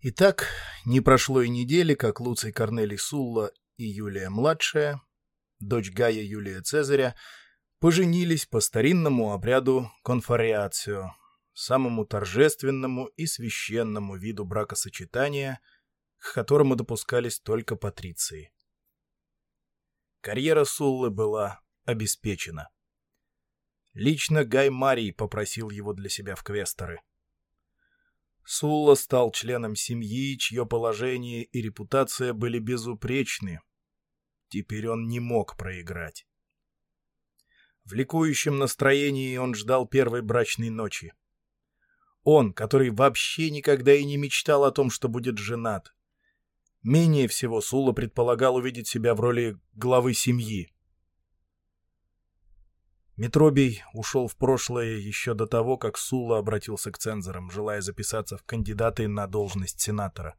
Итак, не прошло и недели, как Луций Корнелий Сулла и Юлия-младшая, дочь Гая Юлия Цезаря, поженились по старинному обряду конфариацио, самому торжественному и священному виду бракосочетания, к которому допускались только патриции. Карьера Суллы была обеспечена. Лично Гай Марий попросил его для себя в квесторы. Сулла стал членом семьи, чье положение и репутация были безупречны. Теперь он не мог проиграть. В ликующем настроении он ждал первой брачной ночи. Он, который вообще никогда и не мечтал о том, что будет женат. Менее всего Сула предполагал увидеть себя в роли главы семьи. Метробий ушел в прошлое еще до того, как Сула обратился к цензорам, желая записаться в кандидаты на должность сенатора.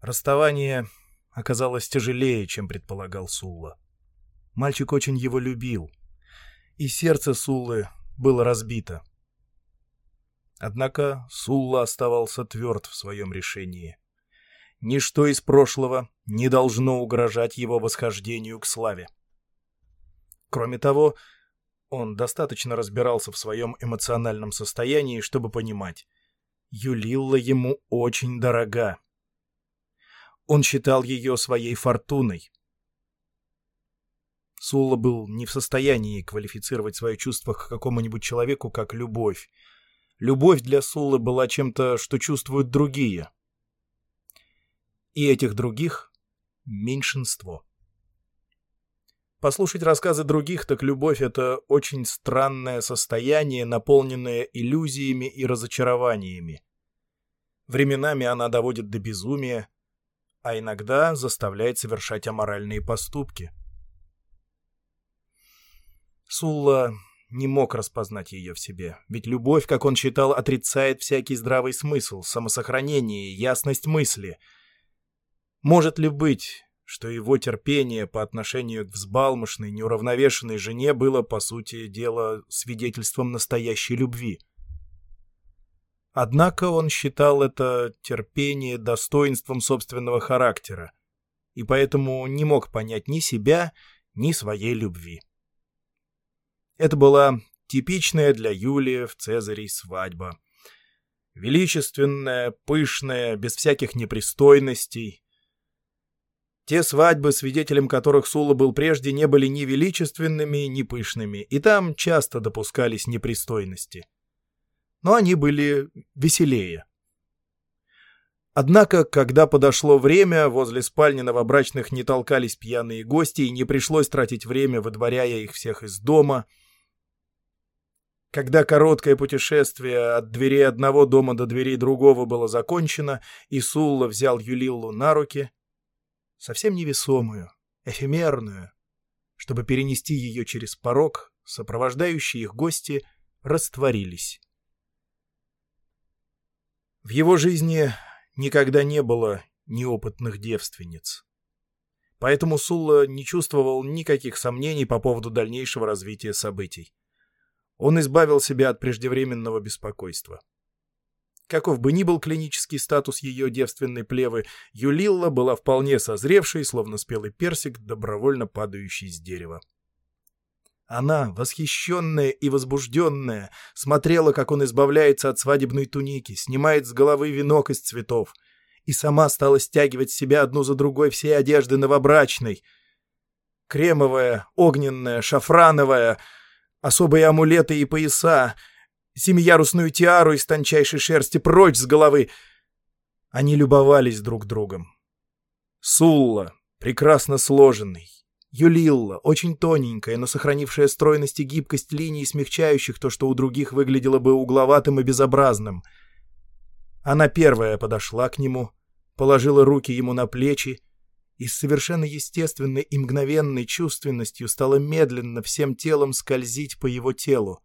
Расставание оказалось тяжелее, чем предполагал Сула. Мальчик очень его любил, и сердце Суллы было разбито. Однако Сулла оставался тверд в своем решении. Ничто из прошлого не должно угрожать его восхождению к славе. Кроме того, он достаточно разбирался в своем эмоциональном состоянии, чтобы понимать. Юлилла ему очень дорога. Он считал ее своей фортуной. Сулла был не в состоянии квалифицировать свои чувства к какому-нибудь человеку как любовь. Любовь для Суллы была чем-то, что чувствуют другие. И этих других — меньшинство. Послушать рассказы других, так любовь — это очень странное состояние, наполненное иллюзиями и разочарованиями. Временами она доводит до безумия, а иногда заставляет совершать аморальные поступки. Сулла не мог распознать ее в себе, ведь любовь, как он считал, отрицает всякий здравый смысл, самосохранение, ясность мысли. Может ли быть, что его терпение по отношению к взбалмошной, неуравновешенной жене было, по сути дела, свидетельством настоящей любви. Однако он считал это терпение достоинством собственного характера, и поэтому не мог понять ни себя, ни своей любви. Это была типичная для Юлии в Цезарей свадьба. Величественная, пышная, без всяких непристойностей, те свадьбы, свидетелем которых Сула был прежде, не были ни величественными, ни пышными, и там часто допускались непристойности. Но они были веселее. Однако, когда подошло время, возле спальни новобрачных не толкались пьяные гости, и не пришлось тратить время, выдворяя их всех из дома. Когда короткое путешествие от дверей одного дома до дверей другого было закончено, и Сулла взял Юлиллу на руки — совсем невесомую, эфемерную. Чтобы перенести ее через порог, сопровождающие их гости растворились. В его жизни никогда не было неопытных девственниц. Поэтому Сулла не чувствовал никаких сомнений по поводу дальнейшего развития событий. Он избавил себя от преждевременного беспокойства. Каков бы ни был клинический статус ее девственной плевы, Юлилла была вполне созревшей, словно спелый персик, добровольно падающий с дерева. Она, восхищенная и возбужденная, смотрела, как он избавляется от свадебной туники, снимает с головы венок из цветов, и сама стала стягивать с себя одну за другой все одежды новобрачной. Кремовая, огненная, шафрановая, особые амулеты и пояса — семиярусную тиару из тончайшей шерсти прочь с головы. Они любовались друг другом. Сулла, прекрасно сложенный. Юлилла, очень тоненькая, но сохранившая стройность и гибкость линий, смягчающих то, что у других выглядело бы угловатым и безобразным. Она первая подошла к нему, положила руки ему на плечи и с совершенно естественной и мгновенной чувственностью стала медленно всем телом скользить по его телу.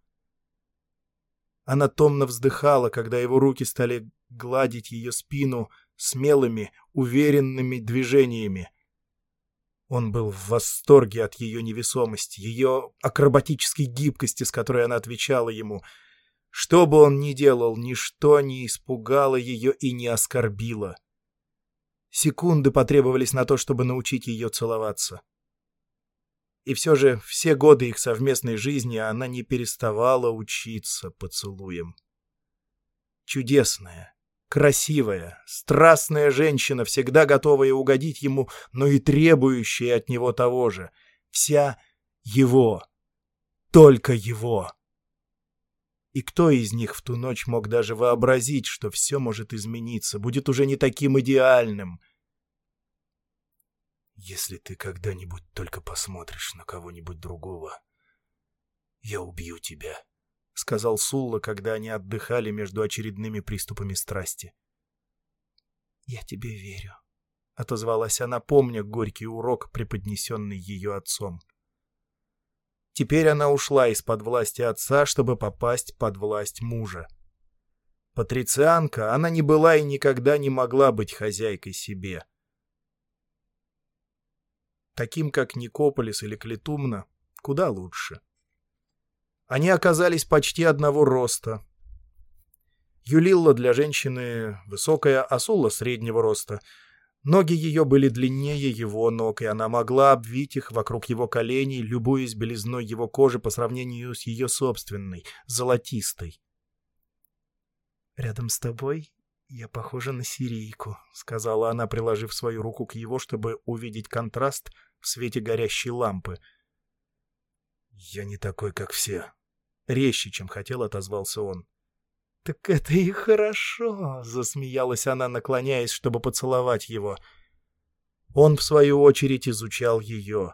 Она томно вздыхала, когда его руки стали гладить ее спину смелыми, уверенными движениями. Он был в восторге от ее невесомости, ее акробатической гибкости, с которой она отвечала ему. Что бы он ни делал, ничто не испугало ее и не оскорбило. Секунды потребовались на то, чтобы научить ее целоваться. И все же все годы их совместной жизни она не переставала учиться поцелуем. Чудесная, красивая, страстная женщина, всегда готовая угодить ему, но и требующая от него того же. Вся его. Только его. И кто из них в ту ночь мог даже вообразить, что все может измениться, будет уже не таким идеальным? Если ты когда-нибудь только посмотришь на кого-нибудь другого, я убью тебя, — сказал Сулла, когда они отдыхали между очередными приступами страсти. — Я тебе верю, — отозвалась она, помня горький урок, преподнесенный ее отцом. Теперь она ушла из-под власти отца, чтобы попасть под власть мужа. Патрицианка, она не была и никогда не могла быть хозяйкой себе. Таким, как Никополис или Клетумна, куда лучше. Они оказались почти одного роста. Юлилла для женщины высокая, а Сулла среднего роста — Ноги ее были длиннее его ног, и она могла обвить их вокруг его коленей, любуясь белизной его кожи по сравнению с ее собственной, золотистой. «Рядом с тобой я похожа на сирийку», — сказала она, приложив свою руку к его, чтобы увидеть контраст в свете горящей лампы. «Я не такой, как все», — резче, чем хотел, отозвался он. «Так это и хорошо», — засмеялась она, наклоняясь, чтобы поцеловать его. Он, в свою очередь, изучал ее.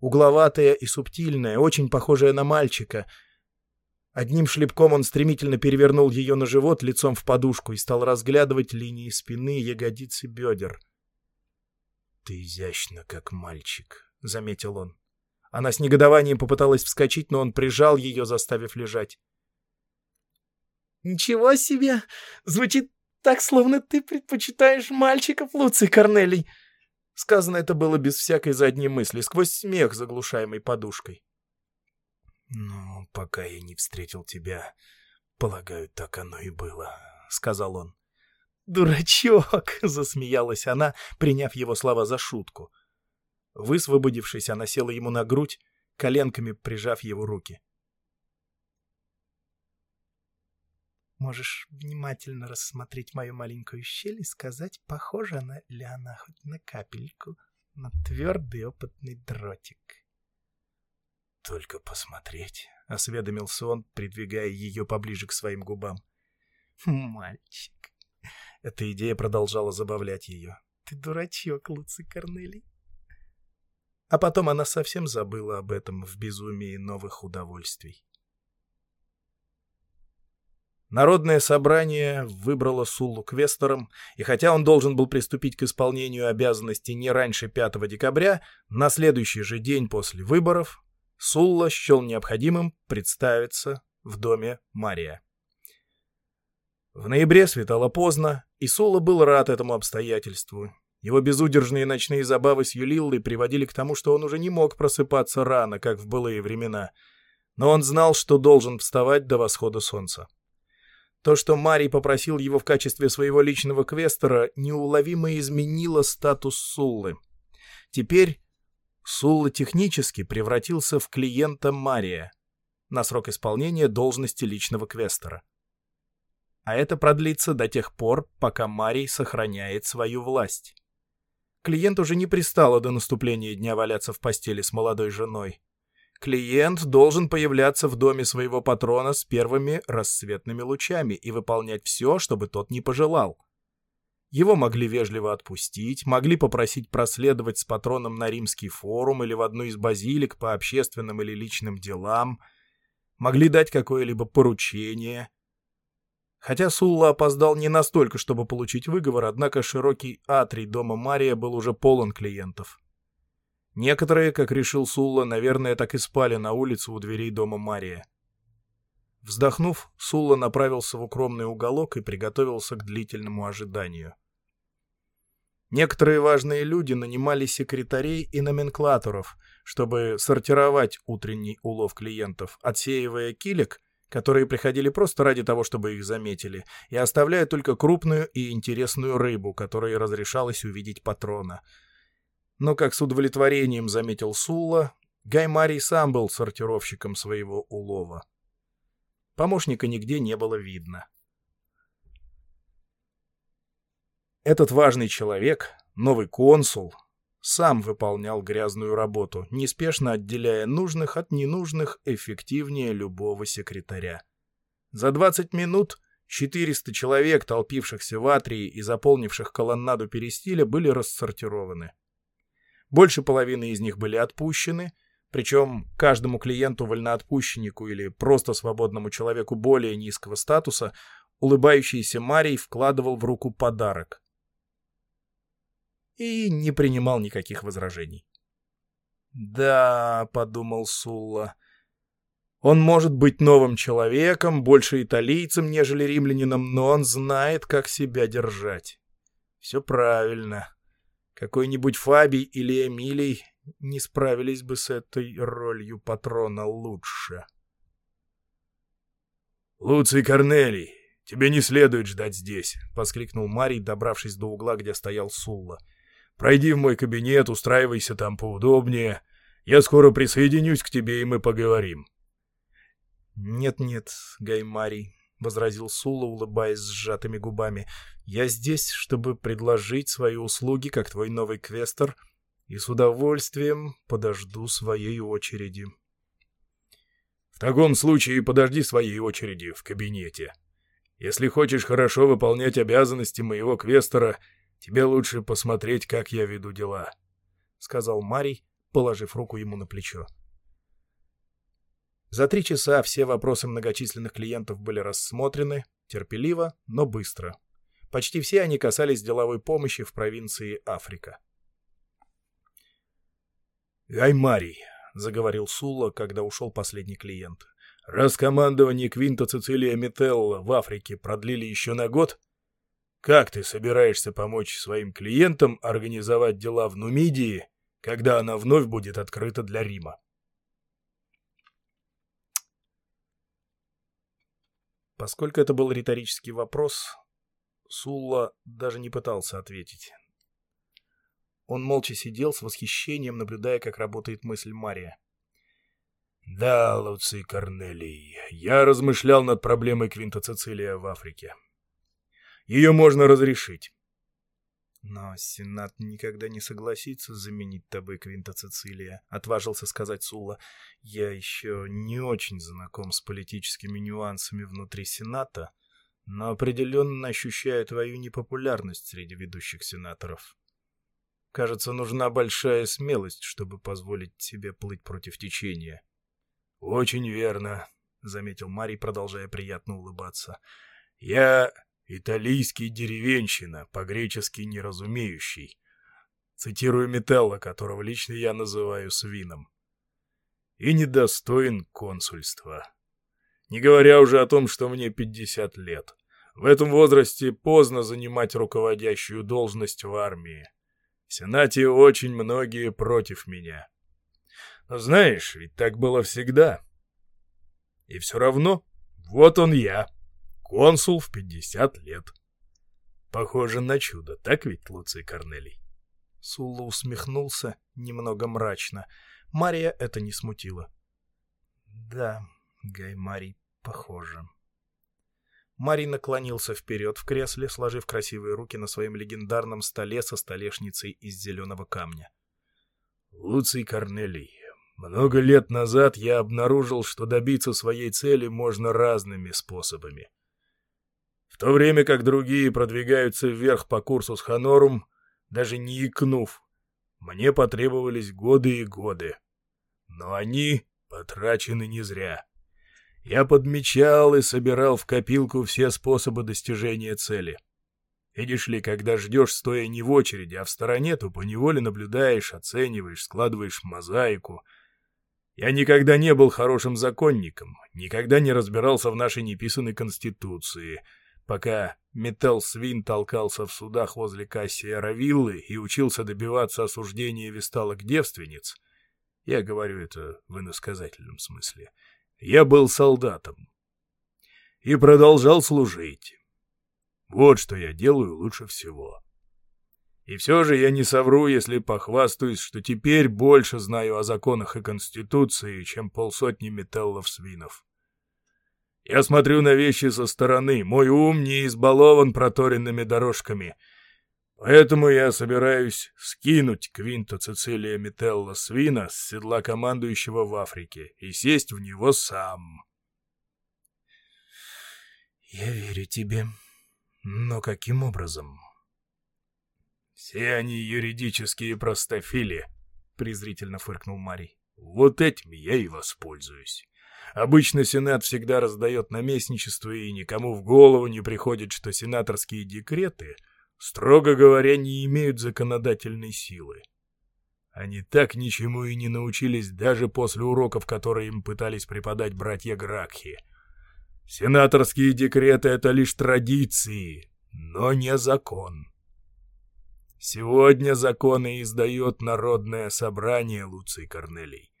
Угловатая и субтильная, очень похожая на мальчика. Одним шлепком он стремительно перевернул ее на живот лицом в подушку и стал разглядывать линии спины, ягодицы, бедер. «Ты изящна, как мальчик», — заметил он. Она с негодованием попыталась вскочить, но он прижал ее, заставив лежать. «Ничего себе! Звучит так, словно ты предпочитаешь мальчиков, Луций Корнелий!» Сказано это было без всякой задней мысли, сквозь смех, заглушаемый подушкой. «Ну, пока я не встретил тебя, полагаю, так оно и было», — сказал он. «Дурачок!» — засмеялась она, приняв его слова за шутку. Высвободившись, она села ему на грудь, коленками прижав его руки. Можешь внимательно рассмотреть мою маленькую щель и сказать, похожа она ли она хоть на капельку на твердый опытный дротик. «Только посмотреть», — осведомился он, придвигая ее поближе к своим губам. «Мальчик». Эта идея продолжала забавлять ее. «Ты дурачок, Луций Корнелий». А потом она совсем забыла об этом в безумии новых удовольствий. Народное собрание выбрало Суллу квестором, и хотя он должен был приступить к исполнению обязанностей не раньше 5 декабря, на следующий же день после выборов Сулла счел необходимым представиться в доме Мария. В ноябре светало поздно, и Сулла был рад этому обстоятельству. Его безудержные ночные забавы с Юлиллой приводили к тому, что он уже не мог просыпаться рано, как в былые времена. Но он знал, что должен вставать до восхода солнца. То, что Марий попросил его в качестве своего личного квестера, неуловимо изменило статус Суллы. Теперь Сулла технически превратился в клиента Мария на срок исполнения должности личного квестера. А это продлится до тех пор, пока Марий сохраняет свою власть. Клиент уже не пристало до наступления дня валяться в постели с молодой женой. Клиент должен появляться в доме своего патрона с первыми рассветными лучами и выполнять все, чтобы тот не пожелал. Его могли вежливо отпустить, могли попросить проследовать с патроном на римский форум или в одну из базилик по общественным или личным делам, могли дать какое-либо поручение. Хотя Сулла опоздал не настолько, чтобы получить выговор, однако широкий атрий дома Мария был уже полон клиентов. Некоторые, как решил Сулла, наверное, так и спали на улице у дверей дома Мария. Вздохнув, Сулла направился в укромный уголок и приготовился к длительному ожиданию. Некоторые важные люди нанимали секретарей и номенклаторов, чтобы сортировать утренний улов клиентов, отсеивая килек, которые приходили просто ради того, чтобы их заметили, и оставляя только крупную и интересную рыбу, которой разрешалось увидеть патрона. Но, как с удовлетворением заметил Сулла, Гай Марий сам был сортировщиком своего улова. Помощника нигде не было видно. Этот важный человек, новый консул, сам выполнял грязную работу, неспешно отделяя нужных от ненужных эффективнее любого секретаря. За 20 минут 400 человек, толпившихся в атрии и заполнивших колоннаду перестиля, были рассортированы. Больше половины из них были отпущены, причем каждому клиенту-вольноотпущеннику или просто свободному человеку более низкого статуса улыбающийся Марий вкладывал в руку подарок и не принимал никаких возражений. «Да», — подумал Сулла, — «он может быть новым человеком, больше италийцем, нежели римлянином, но он знает, как себя держать. Все правильно. Какой-нибудь Фабий или Эмилий не справились бы с этой ролью патрона лучше». «Луций Корнелий, тебе не следует ждать здесь», — воскликнул Марий, добравшись до угла, где стоял Сулла. Пройди в мой кабинет, устраивайся там поудобнее. Я скоро присоединюсь к тебе, и мы поговорим». «Нет-нет, Гаймарий», — возразил Сула, улыбаясь сжатыми губами. «Я здесь, чтобы предложить свои услуги, как твой новый квестер, и с удовольствием подожду своей очереди». «В таком случае подожди своей очереди в кабинете. Если хочешь хорошо выполнять обязанности моего квестера, — Тебе лучше посмотреть, как я веду дела», — сказал Марий, положив руку ему на плечо. За три часа все вопросы многочисленных клиентов были рассмотрены, терпеливо, но быстро. Почти все они касались деловой помощи в провинции Африка. «Ай, Марий», — заговорил Сула, когда ушел последний клиент, — «раз командование Квинта Цицилия Метелла в Африке продлили еще на год, как ты собираешься помочь своим клиентам организовать дела в Нумидии, когда она вновь будет открыта для Рима? Поскольку это был риторический вопрос, Сулла даже не пытался ответить. Он молча сидел с восхищением, наблюдая, как работает мысль Мария. «Да, Луций Корнелий, я размышлял над проблемой Квинта Цицилия в Африке. Ее можно разрешить. Но Сенат никогда не согласится заменить тобой Квинта Цицилия, — отважился сказать Сула. Я еще не очень знаком с политическими нюансами внутри Сената, но определенно ощущаю твою непопулярность среди ведущих сенаторов. Кажется, нужна большая смелость, чтобы позволить себе плыть против течения. — Очень верно, — заметил Марий, продолжая приятно улыбаться. — Я Италийский деревенщина, по-гречески неразумеющий. Цитирую Метелла, которого лично я называю свином. И недостоин консульства. Не говоря уже о том, что мне 50 лет. В этом возрасте поздно занимать руководящую должность в армии. В Сенате очень многие против меня. Но знаешь, ведь так было всегда. И все равно, вот он я. Консул в 50 лет. Похоже на чудо, так ведь, Луций Корнелий? Сулла усмехнулся немного мрачно. Мария это не смутило. Да, Гай Марий, похоже. Марий наклонился вперед в кресле, сложив красивые руки на своем легендарном столе со столешницей из зеленого камня. «Луций Корнелий, много лет назад я обнаружил, что добиться своей цели можно разными способами. В то время как другие продвигаются вверх по курсу с Ханорум, даже не икнув, мне потребовались годы и годы. Но они потрачены не зря. Я подмечал и собирал в копилку все способы достижения цели. Видишь ли, когда ждешь, стоя не в очереди, а в стороне, то поневоле наблюдаешь, оцениваешь, складываешь мозаику. Я никогда не был хорошим законником, никогда не разбирался в нашей неписанной конституции — Пока Метел Свин толкался в судах возле Кассия Равиллы и учился добиваться осуждения весталок-девственниц, я говорю это в иносказательном смысле, я был солдатом. и продолжал служить. Вот что я делаю лучше всего. И все же я не совру, если похвастаюсь, что теперь больше знаю о законах и Конституции, чем полсотни металлов-свинов. Я смотрю на вещи со стороны, мой ум не избалован проторенными дорожками, поэтому я собираюсь скинуть Квинта Цицилия Метелла Свина с седла командующего в Африке и сесть в него сам. «Я верю тебе. Но каким образом?» «Все они юридические простофили», — презрительно фыркнул Марий. «Вот этим я и воспользуюсь. Обычно Сенат всегда раздает наместничество, и никому в голову не приходит, что сенаторские декреты, строго говоря, не имеют законодательной силы. Они так ничему и не научились даже после уроков, которые им пытались преподать братья Гракхи. Сенаторские декреты — это лишь традиции, но не закон. Сегодня законы издает Народное собрание Луций Корнелий.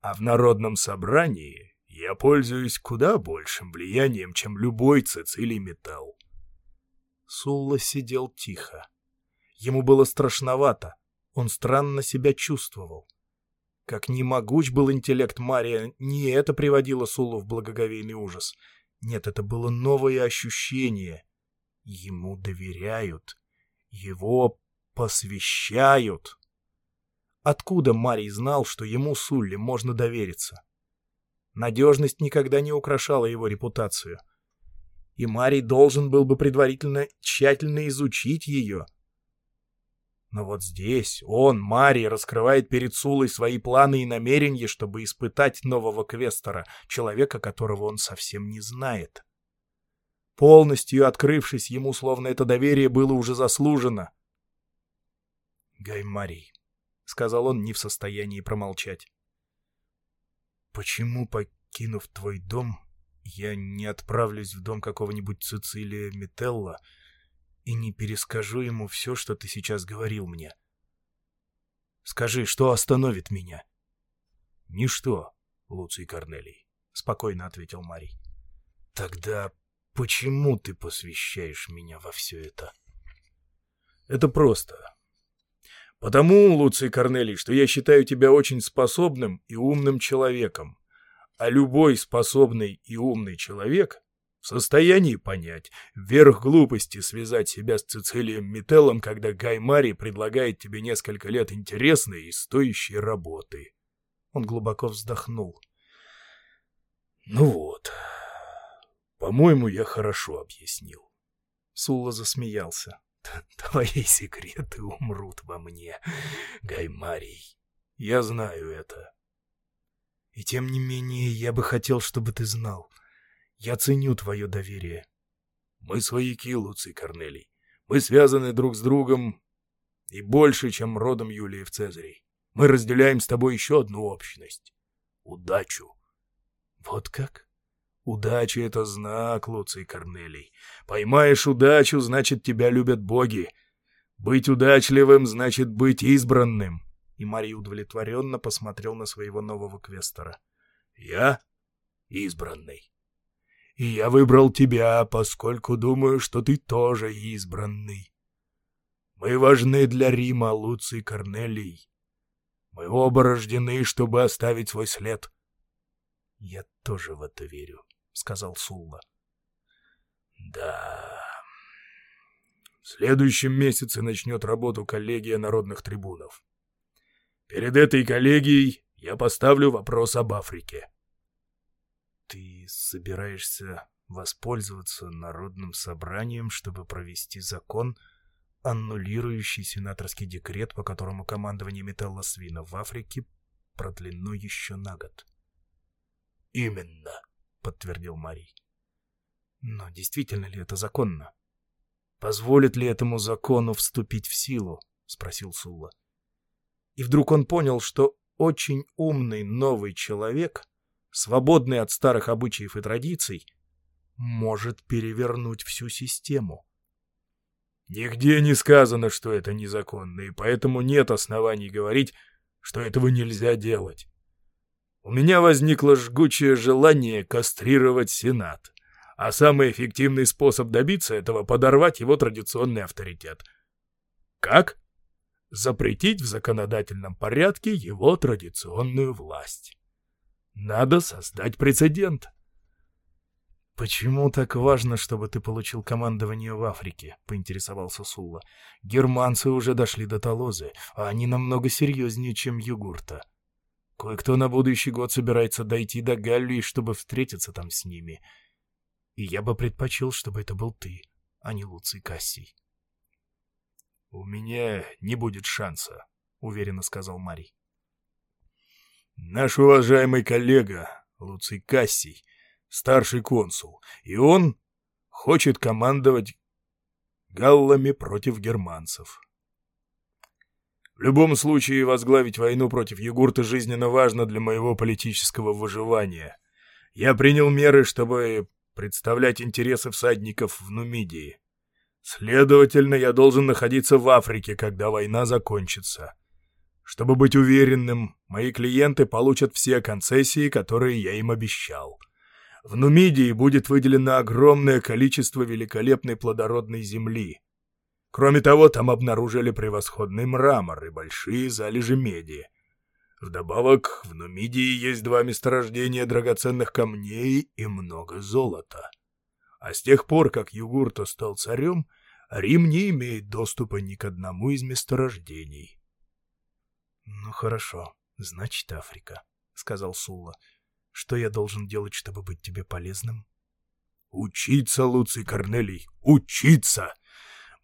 А в Народном собрании я пользуюсь куда большим влиянием, чем любой Цицилий Металл. Сулла сидел тихо. Ему было страшновато. Он странно себя чувствовал. Как ни могуч был интеллект Мария, не это приводило Суллу в благоговейный ужас. Нет, это было новое ощущение. Ему доверяют. Его посвящают. Откуда Марий знал, что ему, Сулли, можно довериться? Надежность никогда не украшала его репутацию. И Марий должен был бы предварительно тщательно изучить ее. Но вот здесь он, Марий, раскрывает перед Сулой свои планы и намерения, чтобы испытать нового квестора, человека, которого он совсем не знает. Полностью открывшись ему, словно это доверие было уже заслужено. Гай Марий, — сказал он, не в состоянии промолчать. Почему, покинув твой дом, я не отправлюсь в дом какого-нибудь Цицилия Метелла и не перескажу ему все, что ты сейчас говорил мне? Скажи, что остановит меня? — Ничто, Луций Корнелий, — спокойно ответил Марий. — Тогда почему ты посвящаешь меня во все это? — Это просто. Потому, Луций Корнелий, что я считаю тебя очень способным и умным человеком. А любой способный и умный человек в состоянии понять, верх глупости связать себя с Цицилием Метеллом, когда Гай Мари предлагает тебе несколько лет интересной и стоящей работы. Он глубоко вздохнул. Ну вот, по-моему, я хорошо объяснил. Сула засмеялся. Твои секреты умрут во мне, Гаймарий. Я знаю это. И тем не менее, я бы хотел, чтобы ты знал. Я ценю твое доверие. Мы свояки, Луций Корнелий. Мы связаны друг с другом и больше, чем родом Юлии в Цезарей. Мы разделяем с тобой еще одну общность — удачу. Вот как? Удача — это знак, Луций Корнелий. Поймаешь удачу, значит, тебя любят боги. Быть удачливым — значит быть избранным. И Марий удовлетворенно посмотрел на своего нового квестора. Я избранный. И я выбрал тебя, поскольку думаю, что ты тоже избранный. Мы важны для Рима, Луций Корнелий. Мы оба рождены, чтобы оставить свой след. Я тоже в это верю. — сказал Сулла. «Да...» В следующем месяце начнет работу коллегия народных трибунов. Перед этой коллегией я поставлю вопрос об Африке. Ты собираешься воспользоваться народным собранием, чтобы провести закон, аннулирующий сенаторский декрет, по которому командование металла свина в Африке продлено еще на год? Именно. — подтвердил Марий. «Но действительно ли это законно? Позволит ли этому закону вступить в силу?» — спросил Сулла. И вдруг он понял, что очень умный новый человек, свободный от старых обычаев и традиций, может перевернуть всю систему. Нигде не сказано, что это незаконно, и поэтому нет оснований говорить, что этого нельзя делать. У меня возникло жгучее желание кастрировать Сенат. а самый эффективный способ добиться этого — подорвать его традиционный авторитет. Как? Запретить в законодательном порядке его традиционную власть. Надо создать прецедент. «Почему так важно, чтобы ты получил командование в Африке?» — поинтересовался Сулла. «Германцы уже дошли до Толозы, а они намного серьезнее, чем Югурта. Кое-кто на будущий год собирается дойти до Галлии, чтобы встретиться там с ними. И я бы предпочел, чтобы это был ты, а не Луций Кассий». «У меня не будет шанса», — уверенно сказал Марий. «Наш уважаемый коллега Луций Кассий — старший консул, и он хочет командовать галлами против германцев. В любом случае, возглавить войну против Югурта жизненно важно для моего политического выживания. Я принял меры, чтобы представлять интересы всадников в Нумидии. Следовательно, я должен находиться в Африке, когда война закончится. Чтобы быть уверенным, мои клиенты получат все концессии, которые я им обещал. В Нумидии будет выделено огромное количество великолепной плодородной земли. Кроме того, там обнаружили превосходный мрамор и большие залежи меди. Вдобавок, в Нумидии есть два месторождения драгоценных камней и много золота. А с тех пор, как Югурта стал царем, Рим не имеет доступа ни к одному из месторождений. — Ну хорошо, значит Африка, — сказал Сула. Что я должен делать, чтобы быть тебе полезным? Учиться, Луций Корнелий, учиться!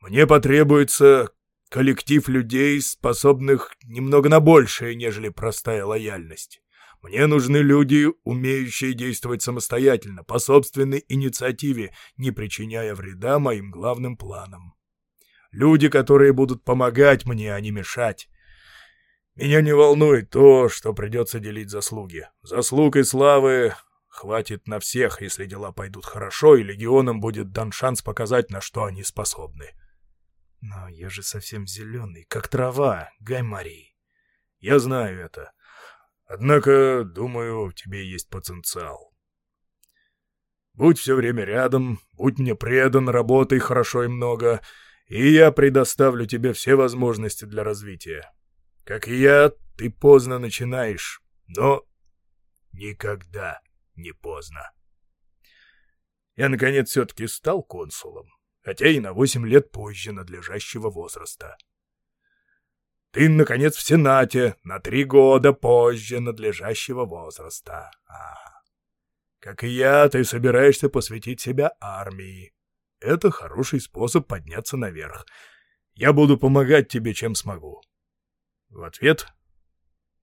Мне потребуется коллектив людей, способных немного на большее, нежели простая лояльность. Мне нужны люди, умеющие действовать самостоятельно, по собственной инициативе, не причиняя вреда моим главным планам. Люди, которые будут помогать мне, а не мешать. Меня не волнует то, что придется делить заслуги. Заслуг и славы хватит на всех, если дела пойдут хорошо, и легионам будет дан шанс показать, на что они способны. Но я же совсем зеленый, как трава, Гай Марий. Я знаю это. Однако, думаю, в тебе есть потенциал. Будь все время рядом, будь мне предан, работай хорошо и много, и я предоставлю тебе все возможности для развития. Как и я, ты поздно начинаешь, но никогда не поздно. Я, наконец, все-таки стал консулом, хотя и на восемь лет позже надлежащего возраста. Ты, наконец, в Сенате на три года позже надлежащего возраста. А, как и я, ты собираешься посвятить себя армии. Это хороший способ подняться наверх. Я буду помогать тебе, чем смогу. В ответ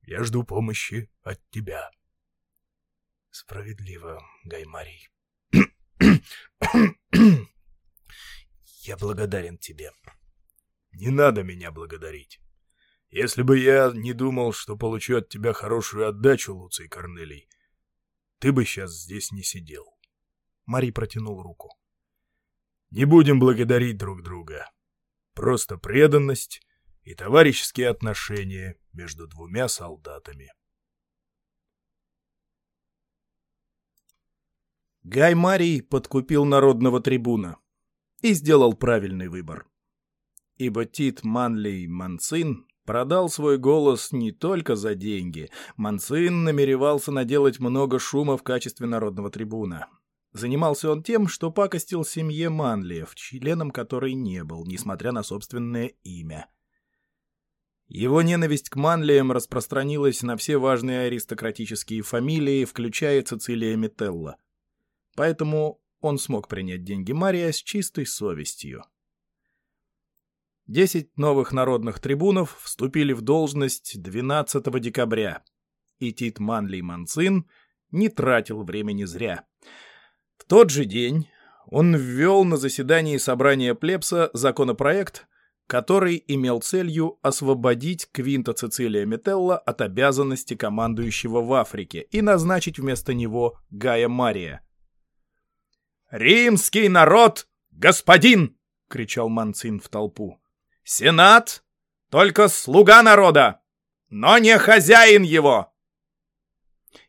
я жду помощи от тебя. Справедливо, Гаймарий. Я благодарен тебе. Не надо меня благодарить. Если бы я не думал, что получу от тебя хорошую отдачу, Луций Корнелий, ты бы сейчас здесь не сидел. Марий протянул руку. Не будем благодарить друг друга. Просто преданность и товарищеские отношения между двумя солдатами. Гай Марий подкупил народного трибуна и сделал правильный выбор. Ибо Тит Манлей Манцин продал свой голос не только за деньги. Манцин намеревался наделать много шума в качестве народного трибуна. Занимался он тем, что пакостил семье Манлиев, членом которой не был, несмотря на собственное имя. Его ненависть к Манлиям распространилась на все важные аристократические фамилии, включая Цицилия Метелла. Поэтому он смог принять деньги Мария с чистой совестью. Десять новых народных трибунов вступили в должность 12 декабря, и Тит Манли Манцин не тратил времени зря. В тот же день он ввел на заседании собрания плебса законопроект, который имел целью освободить Квинта Цицилия Метелла от обязанности командующего в Африке и назначить вместо него Гая Мария. «Римский народ, господин!» — кричал Манцин в толпу. «Сенат — только слуга народа, но не хозяин его!»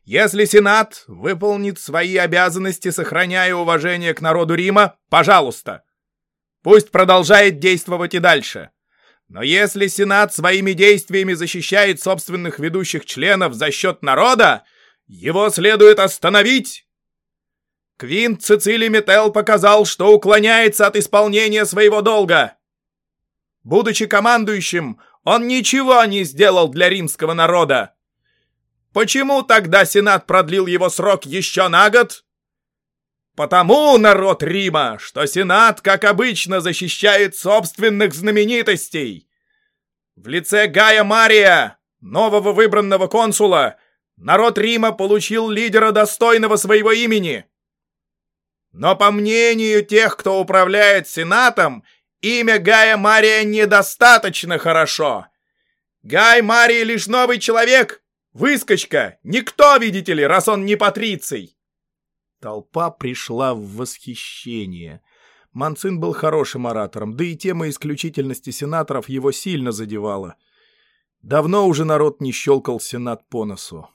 Если Сенат выполнит свои обязанности, сохраняя уважение к народу Рима, пожалуйста, пусть продолжает действовать и дальше. Но если Сенат своими действиями защищает собственных ведущих членов за счет народа, его следует остановить. Квинт Цицилий Метел показал, что уклоняется от исполнения своего долга. Будучи командующим, он ничего не сделал для римского народа. Почему тогда Сенат продлил его срок еще на год? Потому, народ Рима, что Сенат, как обычно, защищает собственных знаменитостей. В лице Гая Мария, нового выбранного консула, народ Рима получил лидера достойного своего имени. Но по мнению тех, кто управляет Сенатом, имя Гая Мария недостаточно хорошо. Гай Мария лишь новый человек, выскочка, никто, видите ли, раз он не патриций. Толпа пришла в восхищение. Манцин был хорошим оратором, да и тема исключительности сенаторов его сильно задевала. Давно уже народ не щелкал сенат по носу.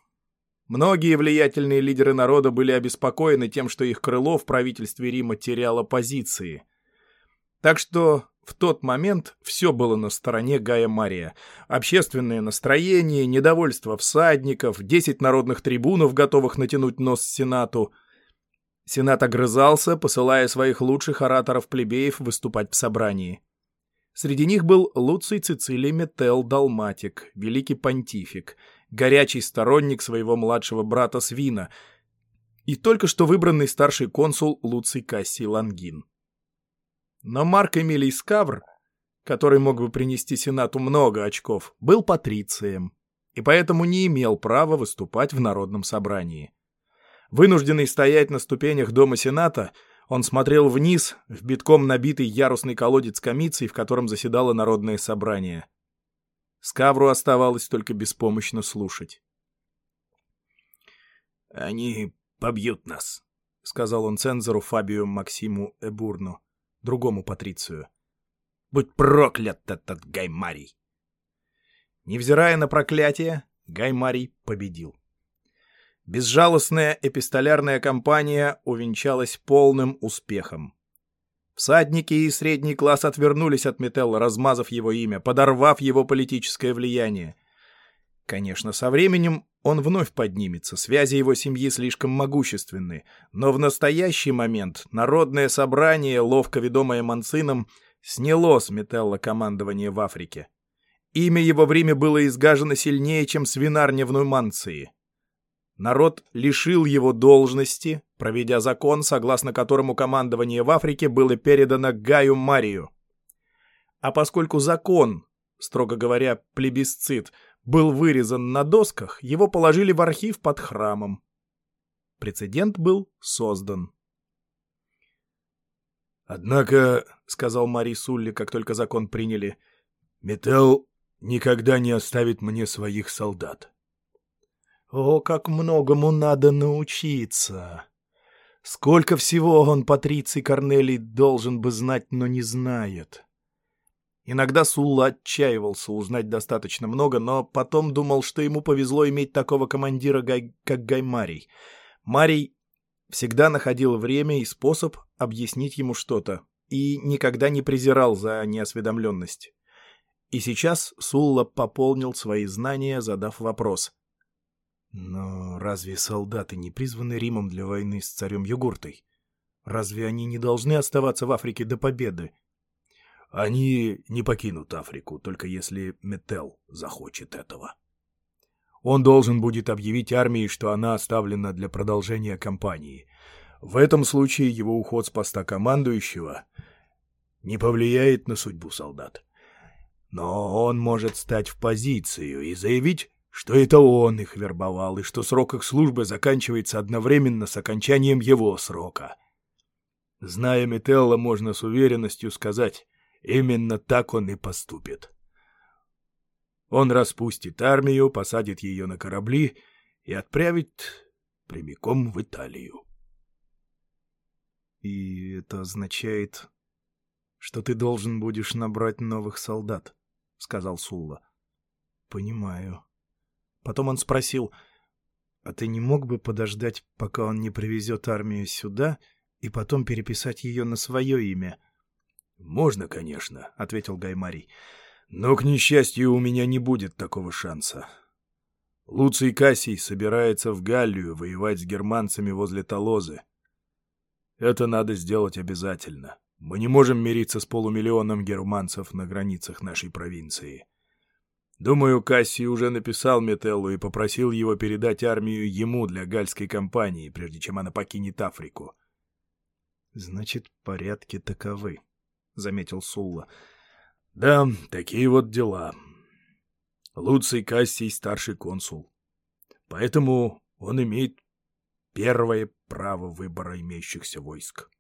Многие влиятельные лидеры народа были обеспокоены тем, что их крыло в правительстве Рима теряло позиции. Так что в тот момент все было на стороне Гая Мария. Общественное настроение, недовольство всадников, 10 народных трибунов, готовых натянуть нос Сенату. Сенат огрызался, посылая своих лучших ораторов-плебеев выступать в собрании. Среди них был Луций Цицилий Метел Далматик, великий понтифик — горячий сторонник своего младшего брата Свина и только что выбранный старший консул Луций Кассий Лангин. Но Марк Эмилий Скавр, который мог бы принести Сенату много очков, был патрицием и поэтому не имел права выступать в Народном собрании. Вынужденный стоять на ступенях Дома Сената, он смотрел вниз в битком набитый ярусный колодец комиций, в котором заседало Народное собрание. Скавру оставалось только беспомощно слушать. «Они побьют нас», — сказал он цензору Фабию Максиму Эбурну, другому патрицию. «Будь проклят этот Гаймарий!» Невзирая на проклятие, Гаймарий победил. Безжалостная эпистолярная кампания увенчалась полным успехом. Всадники и средний класс отвернулись от Метелла, размазав его имя, подорвав его политическое влияние. Конечно, со временем он вновь поднимется, связи его семьи слишком могущественны, но в настоящий момент народное собрание, ловко ведомое Манцином, сняло с Метелла командование в Африке. Имя его в Риме было изгажено сильнее, чем свинарня в Нуманции. Народ лишил его должности, проведя закон, согласно которому командование в Африке было передано Гаю Марию. А поскольку закон, строго говоря, плебисцит, был вырезан на досках, его положили в архив под храмом. Прецедент был создан. «Однако», — сказал Мари Сулли, как только закон приняли, — «Метел никогда не оставит мне своих солдат». О, как многому надо научиться! Сколько всего он, Патриций Корнелий, должен бы знать, но не знает. Иногда Сулла отчаивался узнать достаточно много, но потом думал, что ему повезло иметь такого командира, как Гаймарий. Марий всегда находил время и способ объяснить ему что-то и никогда не презирал за неосведомленность. И сейчас Сулла пополнил свои знания, задав вопрос. Но разве солдаты не призваны Римом для войны с царем Югуртой? Разве они не должны оставаться в Африке до победы? Они не покинут Африку, только если Метел захочет этого. Он должен будет объявить армии, что она оставлена для продолжения кампании. В этом случае его уход с поста командующего не повлияет на судьбу солдат. Но он может стать в позицию и заявить, что это он их вербовал, и что срок их службы заканчивается одновременно с окончанием его срока. Зная Метелла, можно с уверенностью сказать, именно так он и поступит. Он распустит армию, посадит ее на корабли и отправит прямиком в Италию. И это означает, что ты должен будешь набрать новых солдат, — сказал Сулла. — Понимаю. Потом он спросил, А ты не мог бы подождать, пока он не привезет армию сюда, и потом переписать ее на свое имя? — Можно, конечно, — ответил Гаймарий. — Но, к несчастью, у меня не будет такого шанса. Луций Кассий собирается в Галлию воевать с германцами возле Толозы. Это надо сделать обязательно. Мы не можем мириться с полумиллионом германцев на границах нашей провинции. Думаю, Кассий уже написал Метеллу и попросил его передать армию ему для гальской кампании, прежде чем она покинет Африку. — Значит, порядки таковы, — заметил Сулла. — Да, такие вот дела. Луций Кассий — старший консул. Поэтому он имеет первое право выбора имеющихся войск.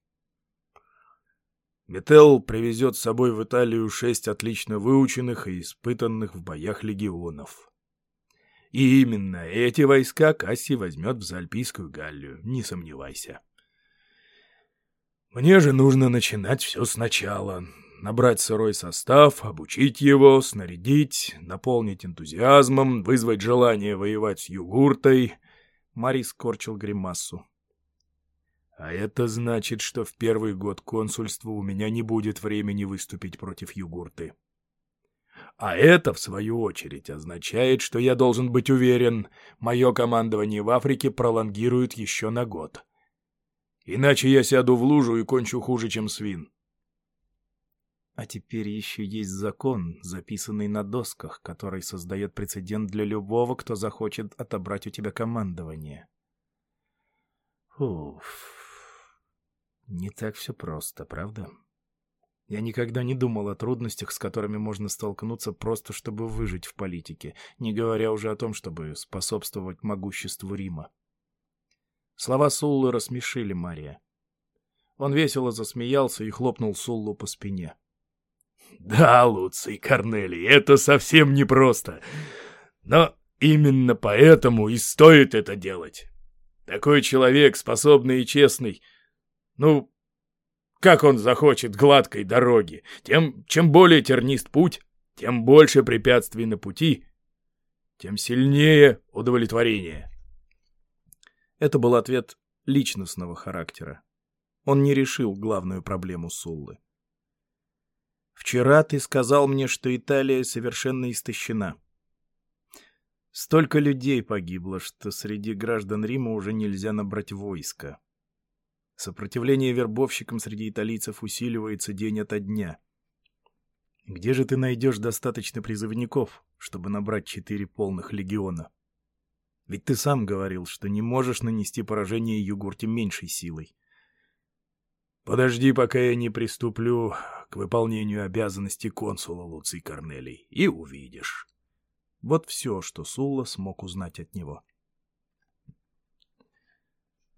Метел привезет с собой в Италию шесть отлично выученных и испытанных в боях легионов. И именно эти войска Касси возьмет в Зальпийскую Галлию, не сомневайся. Мне же нужно начинать все сначала. Набрать сырой состав, обучить его, снарядить, наполнить энтузиазмом, вызвать желание воевать с югуртой. Мари скорчил гримасу. А это значит, что в первый год консульства у меня не будет времени выступить против югурты. А это, в свою очередь, означает, что я должен быть уверен, мое командование в Африке пролонгирует еще на год. Иначе я сяду в лужу и кончу хуже, чем свин. А теперь еще есть закон, записанный на досках, который создает прецедент для любого, кто захочет отобрать у тебя командование. Уф. Не так все просто, правда? Я никогда не думал о трудностях, с которыми можно столкнуться просто, чтобы выжить в политике, не говоря уже о том, чтобы способствовать могуществу Рима. Слова Суллы рассмешили Мария. Он весело засмеялся и хлопнул Суллу по спине. — Да, Луций Корнелий, это совсем непросто. Но именно поэтому и стоит это делать. Такой человек, способный и честный, ну, как он захочет гладкой дороги? Тем, чем более тернист путь, тем больше препятствий на пути, тем сильнее удовлетворение. Это был ответ личностного характера. Он не решил главную проблему Суллы. «Вчера ты сказал мне, что Италия совершенно истощена. Столько людей погибло, что среди граждан Рима уже нельзя набрать войска. Сопротивление вербовщикам среди италийцев усиливается день ото дня. Где же ты найдешь достаточно призывников, чтобы набрать четыре полных легиона? Ведь ты сам говорил, что не можешь нанести поражение Югурте меньшей силой. Подожди, пока я не приступлю к выполнению обязанностей консула Луций Корнелий, и увидишь. Вот все, что Сулла смог узнать от него.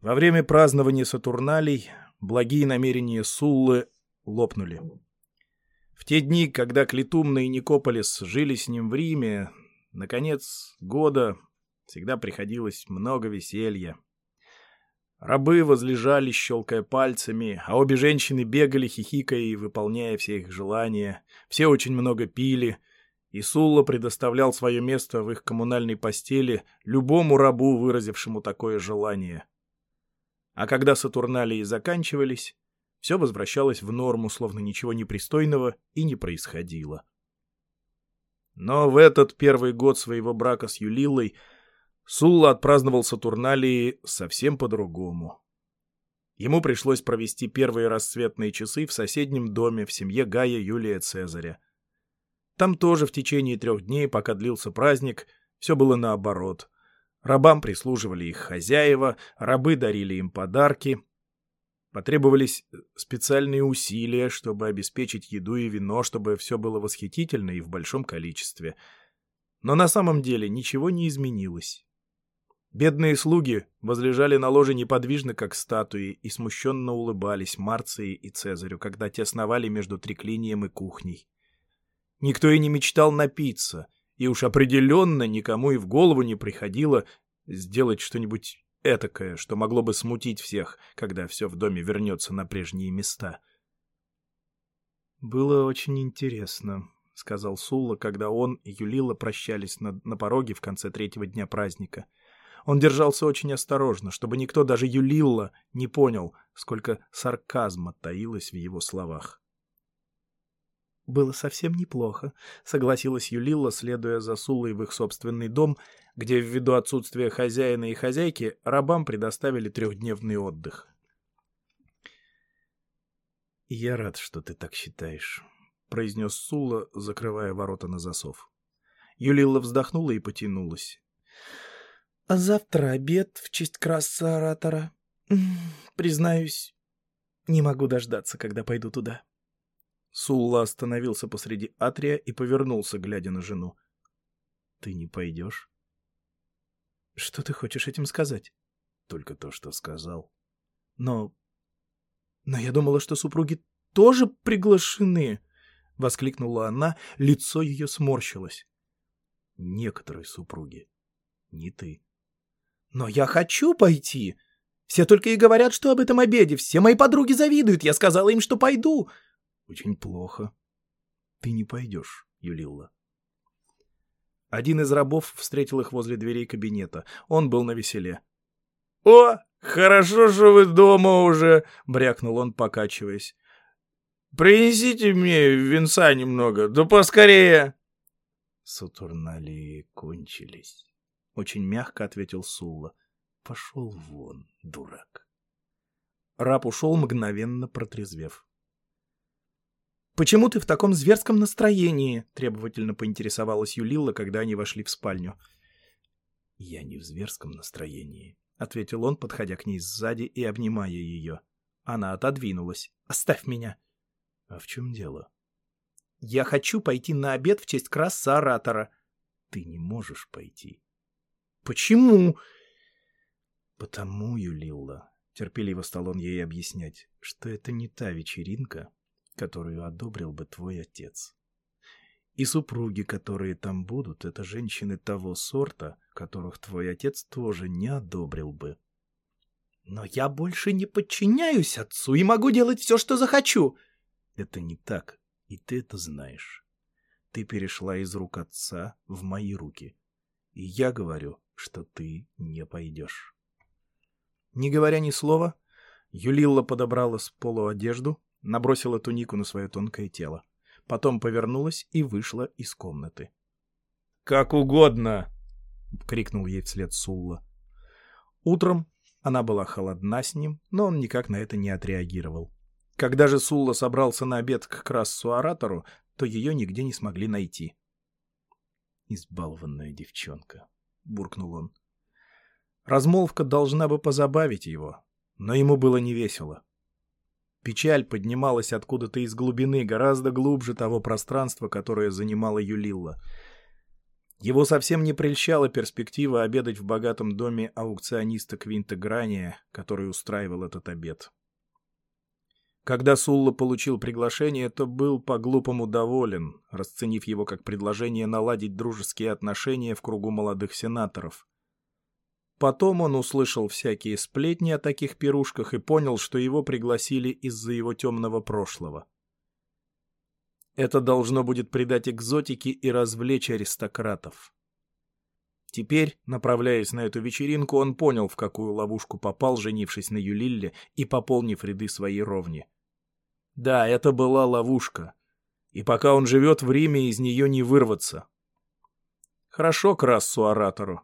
Во время празднования Сатурналей благие намерения Суллы лопнули. В те дни, когда Клитумна и Никополис жили с ним в Риме, наконец года всегда приходилось много веселья. Рабы возлежали, щелкая пальцами, а обе женщины бегали, хихикая и выполняя все их желания. Все очень много пили, и Сулла предоставлял свое место в их коммунальной постели любому рабу, выразившему такое желание — а когда Сатурналии заканчивались, все возвращалось в норму, словно ничего непристойного и не происходило. Но в этот первый год своего брака с Юлилой Сулла отпраздновал Сатурналии совсем по-другому. Ему пришлось провести первые расцветные часы в соседнем доме в семье Гая Юлия Цезаря. Там тоже в течение трех дней, пока длился праздник, все было наоборот. Рабам прислуживали их хозяева, рабы дарили им подарки. Потребовались э, специальные усилия, чтобы обеспечить еду и вино, чтобы все было восхитительно и в большом количестве. Но на самом деле ничего не изменилось. Бедные слуги возлежали на ложе неподвижно, как статуи, и смущенно улыбались Марции и Цезарю, когда те сновали между триклинием и кухней. Никто и не мечтал напиться — и уж определенно никому и в голову не приходило сделать что-нибудь этакое, что могло бы смутить всех, когда все в доме вернется на прежние места. «Было очень интересно», — сказал Сулла, когда он и Юлила прощались на, на пороге в конце третьего дня праздника. Он держался очень осторожно, чтобы никто, даже Юлилла, не понял, сколько сарказма таилось в его словах. «Было совсем неплохо», — согласилась Юлилла, следуя за Сулой в их собственный дом, где ввиду отсутствия хозяина и хозяйки рабам предоставили трехдневный отдых. «Я рад, что ты так считаешь», — произнес Сула, закрывая ворота на засов. Юлилла вздохнула и потянулась. «А завтра обед в честь краса оратора. Признаюсь, не могу дождаться, когда пойду туда». Сулла остановился посреди атрия и повернулся, глядя на жену. «Ты не пойдешь?» «Что ты хочешь этим сказать?» «Только то, что сказал». «Но «Но я думала, что супруги тоже приглашены!» — воскликнула она, лицо ее сморщилось. «Некоторые супруги. Не ты». «Но я хочу пойти! Все только и говорят, что об этом обеде. Все мои подруги завидуют. Я сказала им, что пойду». «Очень плохо. Ты не пойдешь, Юлилла». Один из рабов встретил их возле дверей кабинета. Он был на веселе. «О, хорошо, что вы дома уже!» — брякнул он, покачиваясь. «Принесите мне винца немного, да поскорее!» Сатурналии кончились. Очень мягко ответил Сула. «Пошел вон, дурак!» Раб ушел, мгновенно протрезвев. «Почему ты в таком зверском настроении?» — требовательно поинтересовалась Юлила, когда они вошли в спальню. «Я не в зверском настроении», ответил он, подходя к ней сзади и обнимая ее. Она отодвинулась. «Оставь меня!» «А в чем дело?» «Я хочу пойти на обед в честь краса оратора». «Ты не можешь пойти». «Почему?» «Потому, Юлилла», — терпеливо стал он ей объяснять, «что это не та вечеринка, которую одобрил бы твой отец. И супруги, которые там будут, это женщины того сорта, которых твой отец тоже не одобрил бы. Но я больше не подчиняюсь отцу и могу делать все, что захочу. Это не так, и ты это знаешь. Ты перешла из рук отца в мои руки. И я говорю, что ты не пойдешь. Не говоря ни слова, Юлилла подобрала с полу одежду, набросила тунику на свое тонкое тело потом повернулась и вышла из комнаты. «Как угодно!» — крикнул ей вслед Сулла. Утром она была холодна с ним, но он никак на это не отреагировал. Когда же Сулла собрался на обед к Крассу-оратору, то ее нигде не смогли найти. «Избалованная девчонка», — буркнул он. Размолвка должна бы позабавить его, но ему было невесело. Печаль поднималась откуда-то из глубины, гораздо глубже того пространства, которое занимала Юлилла. Его совсем не прельщала перспектива обедать в богатом доме аукциониста Квинта Грания, который устраивал этот обед. Когда Сулла получил приглашение, то был по-глупому доволен, расценив его как предложение наладить дружеские отношения в кругу молодых сенаторов. Потом он услышал всякие сплетни о таких пирушках и понял, что его пригласили из-за его темного прошлого. Это должно будет придать экзотике и развлечь аристократов. Теперь, направляясь на эту вечеринку, он понял, в какую ловушку попал, женившись на Юлилле и пополнив ряды своей ровни. Да, это была ловушка. И пока он живет в Риме, из нее не вырваться. Хорошо Крассу-оратору.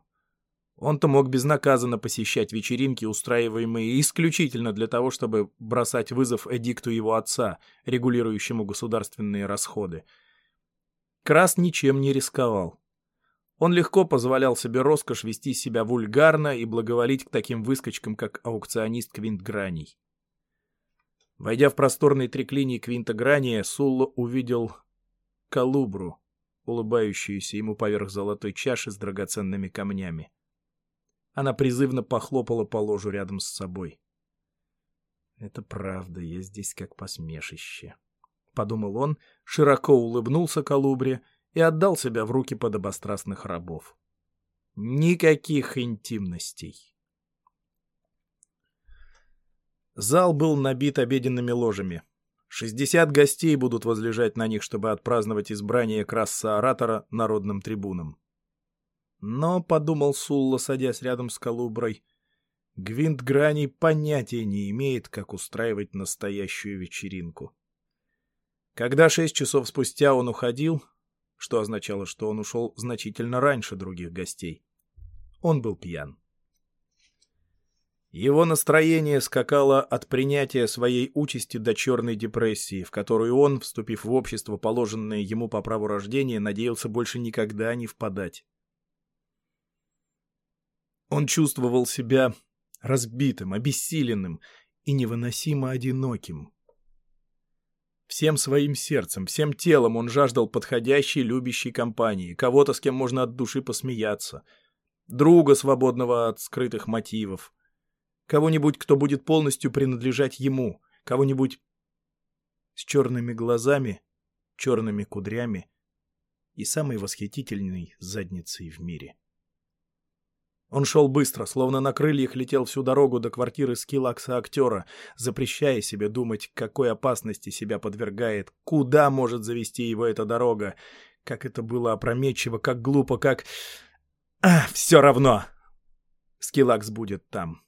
Он-то мог безнаказанно посещать вечеринки, устраиваемые исключительно для того, чтобы бросать вызов эдикту его отца, регулирующему государственные расходы. Крас ничем не рисковал. Он легко позволял себе роскошь вести себя вульгарно и благоволить к таким выскочкам, как аукционист Квинт Граний. Войдя в просторный триклиний Квинта Грания, Сулла увидел Калубру, улыбающуюся ему поверх золотой чаши с драгоценными камнями. Она призывно похлопала по ложу рядом с собой. «Это правда, я здесь как посмешище», — подумал он, широко улыбнулся Калубре и отдал себя в руки подобострастных рабов. Никаких интимностей. Зал был набит обеденными ложами. Шестьдесят гостей будут возлежать на них, чтобы отпраздновать избрание краса-оратора народным трибуном. Но, — подумал Сулла, садясь рядом с Калуброй, — Гвинт Грани понятия не имеет, как устраивать настоящую вечеринку. Когда шесть часов спустя он уходил, что означало, что он ушел значительно раньше других гостей, он был пьян. Его настроение скакало от принятия своей участи до черной депрессии, в которую он, вступив в общество, положенное ему по праву рождения, надеялся больше никогда не впадать. Он чувствовал себя разбитым, обессиленным и невыносимо одиноким. Всем своим сердцем, всем телом он жаждал подходящей, любящей компании, кого-то, с кем можно от души посмеяться, друга, свободного от скрытых мотивов, кого-нибудь, кто будет полностью принадлежать ему, кого-нибудь с черными глазами, черными кудрями и самой восхитительной задницей в мире. Он шел быстро, словно на крыльях летел всю дорогу до квартиры скиллакса-актера, запрещая себе думать, какой опасности себя подвергает, куда может завести его эта дорога. Как это было опрометчиво, как глупо, как... А, все равно! Скиллакс будет там.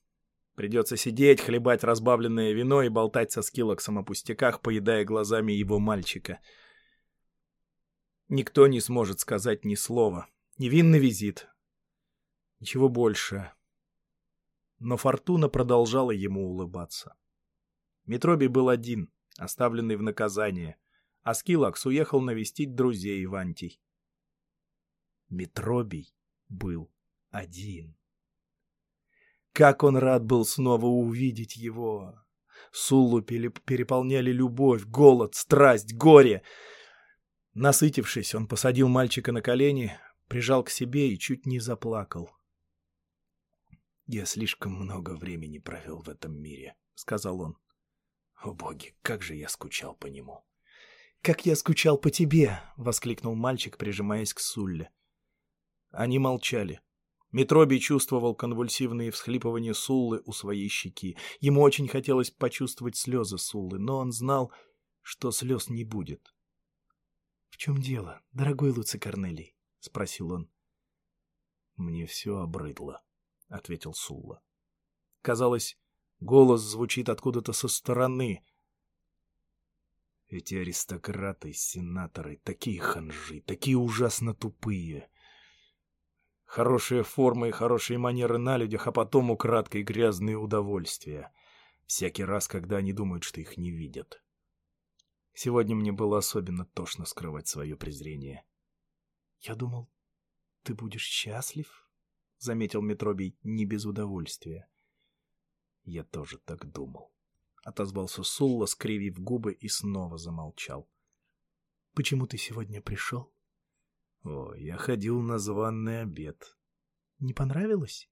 Придется сидеть, хлебать разбавленное вино и болтать со Скиллаксом о пустяках, поедая глазами его мальчика. Никто не сможет сказать ни слова. Невинный визит, Ничего больше. Но Фортуна продолжала ему улыбаться. Метроби был один, оставленный в наказание, а Скилакс уехал навестить друзей в Антий. Метробий был один. Как он рад был снова увидеть его! Суллу переполняли любовь, голод, страсть, горе. Насытившись, он посадил мальчика на колени, прижал к себе и чуть не заплакал. «Я слишком много времени провел в этом мире», — сказал он. «О боги, как же я скучал по нему!» «Как я скучал по тебе!» — воскликнул мальчик, прижимаясь к Сулле. Они молчали. Метроби чувствовал конвульсивные всхлипывания Суллы у своей щеки. Ему очень хотелось почувствовать слезы Суллы, но он знал, что слез не будет. — В чем дело, дорогой Луци Корнелий? — спросил он. — Мне все обрыдло, — ответил Сулла. Казалось, голос звучит откуда-то со стороны. Эти аристократы, сенаторы, такие ханжи, такие ужасно тупые. Хорошая форма и хорошие манеры на людях, а потом украдкой грязные удовольствия. Всякий раз, когда они думают, что их не видят. Сегодня мне было особенно тошно скрывать свое презрение. — Я думал, ты будешь счастлив, — заметил Метробий не без удовольствия. «Я тоже так думал», — отозвался Сулла, скривив губы и снова замолчал. «Почему ты сегодня пришел?» «О, я ходил на званный обед». «Не понравилось?»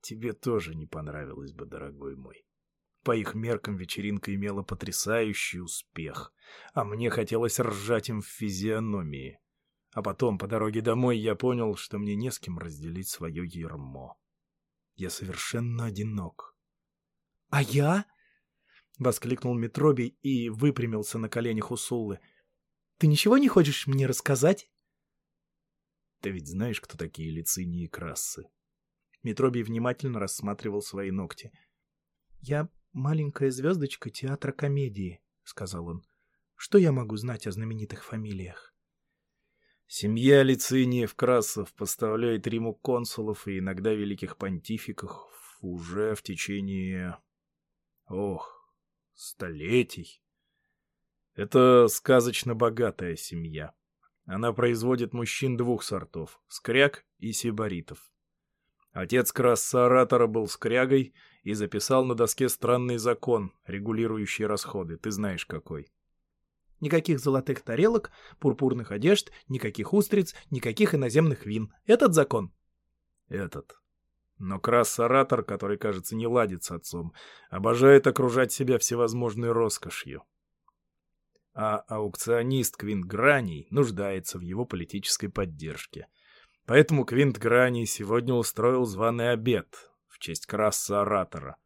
«Тебе тоже не понравилось бы, дорогой мой. По их меркам вечеринка имела потрясающий успех, а мне хотелось ржать им в физиономии». А потом, по дороге домой, я понял, что мне не с кем разделить свое ермо. Я совершенно одинок. — А я? — воскликнул Метробий и выпрямился на коленях у Суллы. — Ты ничего не хочешь мне рассказать? — Ты ведь знаешь, кто такие лицинии и красы? Метробий внимательно рассматривал свои ногти. — Я маленькая звездочка театра комедии, — сказал он. — Что я могу знать о знаменитых фамилиях? Семья Лициниев-Красов поставляет Риму консулов и иногда великих понтификов уже в течение... Ох, столетий. Это сказочно богатая семья. Она производит мужчин двух сортов — скряг и сибаритов. Отец Красса-оратора был скрягой и записал на доске странный закон, регулирующий расходы. Ты знаешь какой. Никаких золотых тарелок, пурпурных одежд, никаких устриц, никаких иноземных вин. Этот закон? Этот. Но крас-оратор, который, кажется, не ладит с отцом, обожает окружать себя всевозможной роскошью. А аукционист Квинт Граний нуждается в его политической поддержке. Поэтому Квинт Граний сегодня устроил званый обед в честь краса-оратора.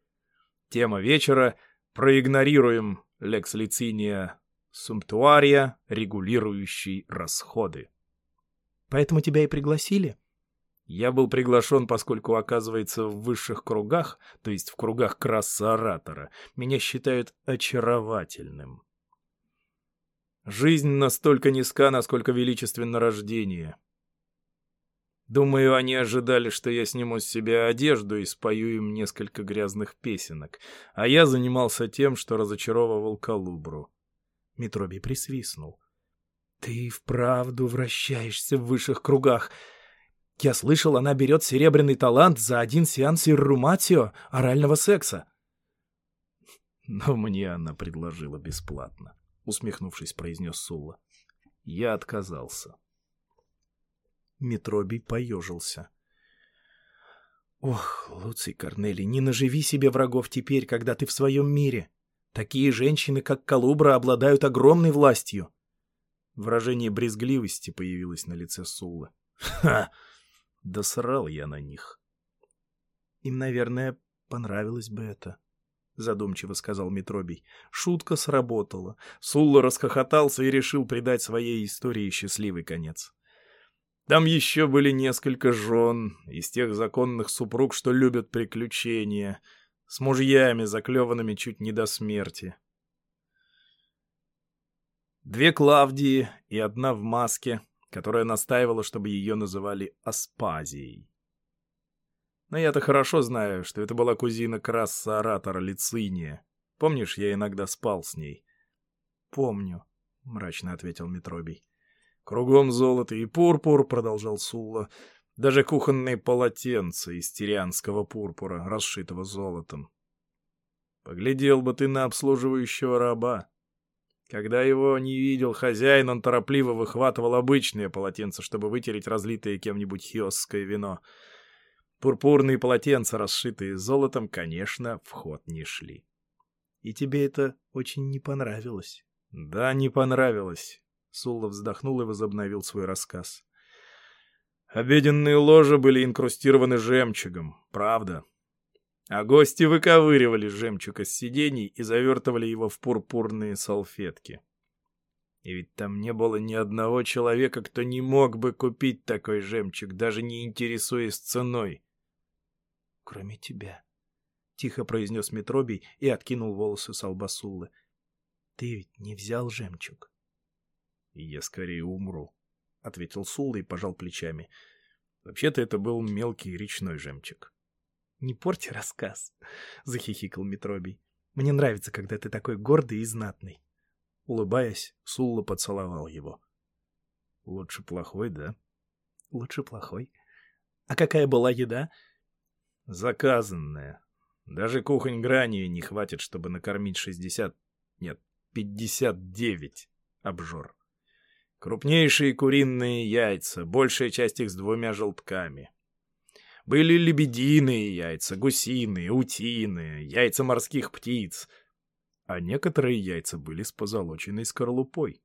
Тема вечера «Проигнорируем Лекс Лициния сумптуария, регулирующий расходы. Поэтому тебя и пригласили? Я был приглашен, поскольку, оказывается, в высших кругах, то есть в кругах краса-оратора, меня считают очаровательным. Жизнь настолько низка, насколько величественно рождение. Думаю, они ожидали, что я сниму с себя одежду и спою им несколько грязных песенок, а я занимался тем, что разочаровывал Калубру. Митроби присвистнул. — Ты вправду вращаешься в высших кругах. Я слышал, она берет серебряный талант за один сеанс ирруматио, орального секса. Но мне она предложила бесплатно, — усмехнувшись, произнес Сула. Я отказался. — Митробий поежился. «Ох, Луций Корнелий, не наживи себе врагов теперь, когда ты в своем мире. Такие женщины, как Калубра, обладают огромной властью». Выражение брезгливости появилось на лице Сулла. «Ха! Да срал я на них». «Им, наверное, понравилось бы это», — задумчиво сказал Митробий. Шутка сработала. Сулла расхохотался и решил придать своей истории счастливый конец. Там еще были несколько жен из тех законных супруг, что любят приключения, с мужьями, заклеванными чуть не до смерти. Две Клавдии и одна в маске, которая настаивала, чтобы ее называли Аспазией. Но я-то хорошо знаю, что это была кузина Красса-оратора Лициния. Помнишь, я иногда спал с ней? — Помню, — мрачно ответил Митробий. Кругом золото и пурпур, — продолжал Сулла. Даже кухонные полотенца из тирианского пурпура, расшитого золотом. Поглядел бы ты на обслуживающего раба. Когда его не видел хозяин, он торопливо выхватывал обычные полотенца, чтобы вытереть разлитое кем-нибудь хиосское вино. Пурпурные полотенца, расшитые золотом, конечно, в ход не шли. — И тебе это очень не понравилось? — Да, не понравилось. Сулла вздохнул и возобновил свой рассказ. Обеденные ложи были инкрустированы жемчугом, правда. А гости выковыривали жемчуг из сидений и завертывали его в пурпурные салфетки. И ведь там не было ни одного человека, кто не мог бы купить такой жемчуг, даже не интересуясь ценой. — Кроме тебя, — тихо произнес Метробий и откинул волосы с албасуллы. — Ты ведь не взял жемчуг? я скорее умру», — ответил Сулла и пожал плечами. «Вообще-то это был мелкий речной жемчуг». «Не порти рассказ», — захихикал Митробий. «Мне нравится, когда ты такой гордый и знатный». Улыбаясь, Сулла поцеловал его. «Лучше плохой, да?» «Лучше плохой. А какая была еда?» «Заказанная. Даже кухонь грани не хватит, чтобы накормить шестьдесят... Нет, пятьдесят девять обжор». Крупнейшие куриные яйца, большая часть их с двумя желтками. Были лебединые яйца, гусиные, утиные, яйца морских птиц, а некоторые яйца были с позолоченной скорлупой.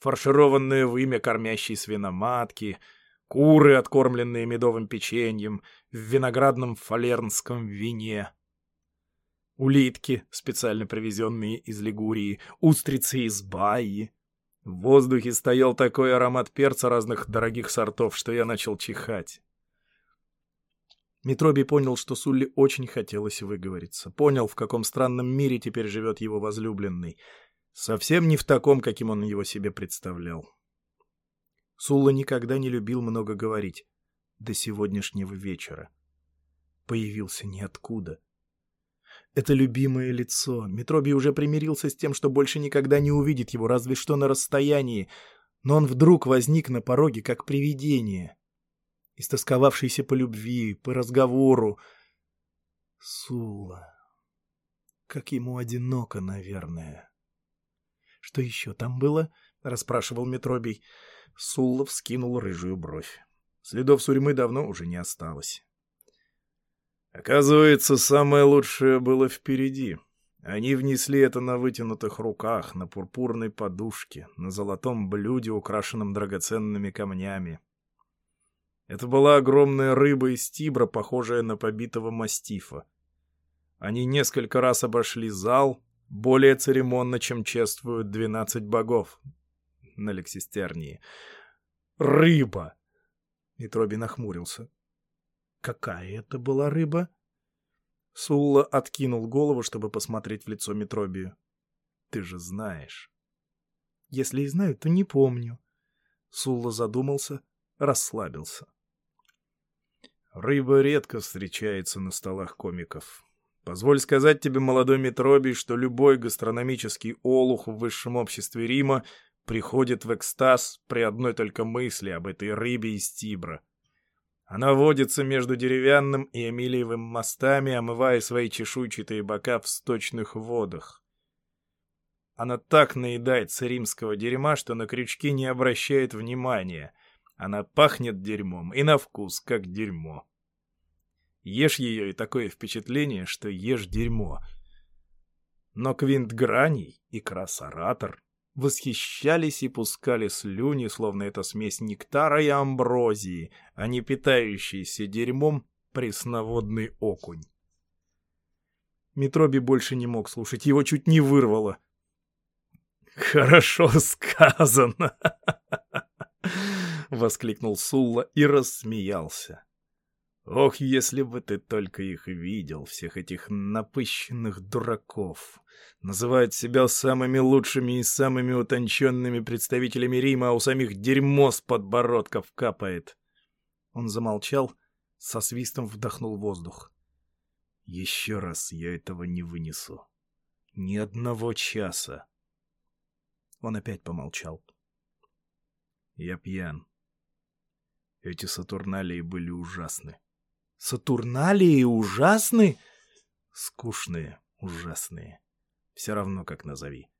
Фаршированные вымя кормящей свиноматки, куры, откормленные медовым печеньем, в виноградном фалернском вине, улитки, специально привезенные из Лигурии, устрицы из Баи, в воздухе стоял такой аромат перца разных дорогих сортов, что я начал чихать. Митроби понял, что Сулли очень хотелось выговориться. Понял, в каком странном мире теперь живет его возлюбленный. Совсем не в таком, каким он его себе представлял. Сулла никогда не любил много говорить. До сегодняшнего вечера. Появился ниоткуда. Это любимое лицо. Метроби уже примирился с тем, что больше никогда не увидит его, разве что на расстоянии. Но он вдруг возник на пороге, как привидение. Истосковавшийся по любви, по разговору. Сула. Как ему одиноко, наверное. — Что еще там было? — расспрашивал Метробий. Сулла вскинул рыжую бровь. Следов сурьмы давно уже не осталось. Оказывается, самое лучшее было впереди. Они внесли это на вытянутых руках, на пурпурной подушке, на золотом блюде, украшенном драгоценными камнями. Это была огромная рыба из тибра, похожая на побитого мастифа. Они несколько раз обошли зал, более церемонно, чем чествуют двенадцать богов на Лексистернии. Рыба! Митроби нахмурился. Какая это была рыба? Сулла откинул голову, чтобы посмотреть в лицо Митробию. Ты же знаешь. Если и знаю, то не помню. Сулла задумался, расслабился. Рыба редко встречается на столах комиков. Позволь сказать тебе, молодой Митробий, что любой гастрономический олух в высшем обществе Рима приходит в экстаз при одной только мысли об этой рыбе из Тибра. Она водится между деревянным и Эмилиевым мостами, омывая свои чешуйчатые бока в сточных водах. Она так наедается римского дерьма, что на крючки не обращает внимания. Она пахнет дерьмом и на вкус, как дерьмо. Ешь ее, и такое впечатление, что ешь дерьмо. Но Квинт Граний и Красоратор восхищались и пускали слюни, словно это смесь нектара и амброзии, а не питающийся дерьмом пресноводный окунь. Митроби больше не мог слушать, его чуть не вырвало. «Хорошо сказано!» — воскликнул Сулла и рассмеялся. Ох, если бы ты только их видел, всех этих напыщенных дураков. Называют себя самыми лучшими и самыми утонченными представителями Рима, а у самих дерьмо с подбородков капает. Он замолчал, со свистом вдохнул воздух. Еще раз я этого не вынесу. Ни одного часа. Он опять помолчал. Я пьян. Эти Сатурналии были ужасны. Сатурналии ужасны? Скучные, ужасные. Все равно, как назови.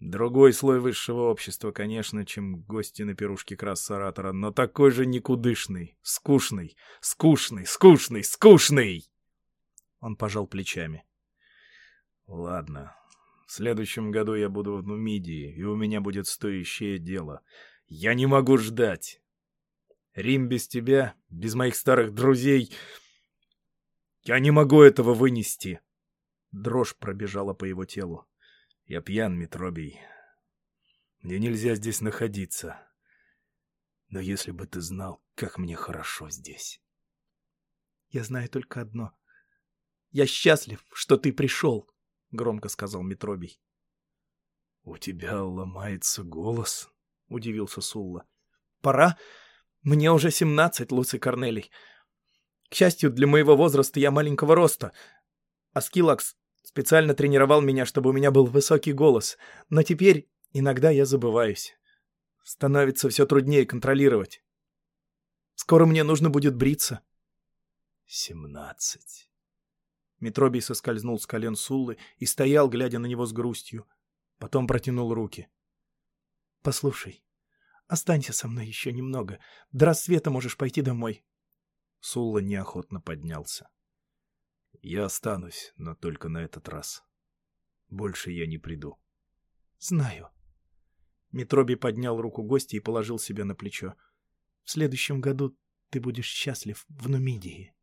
Другой слой высшего общества, конечно, чем гости на пирушке Крассоратора, но такой же никудышный, скучный, скучный, скучный, скучный!» Он пожал плечами. «Ладно, в следующем году я буду в Нумидии, и у меня будет стоящее дело. Я не могу ждать. Рим без тебя, без моих старых друзей. Я не могу этого вынести. Дрожь пробежала по его телу. Я пьян, Митробий. Мне нельзя здесь находиться. Но если бы ты знал, как мне хорошо здесь. Я знаю только одно. Я счастлив, что ты пришел, — громко сказал Митробий. — У тебя ломается голос, — удивился Сулла. — Пора мне уже семнадцать, Луций Корнелий. К счастью, для моего возраста я маленького роста. Аскилакс специально тренировал меня, чтобы у меня был высокий голос. Но теперь иногда я забываюсь. Становится все труднее контролировать. Скоро мне нужно будет бриться. Семнадцать. Митробий соскользнул с колен Суллы и стоял, глядя на него с грустью. Потом протянул руки. — Послушай, Останься со мной еще немного. До рассвета можешь пойти домой. Сулла неохотно поднялся. Я останусь, но только на этот раз. Больше я не приду. Знаю. Митроби поднял руку гостя и положил себе на плечо. В следующем году ты будешь счастлив в Нумидии.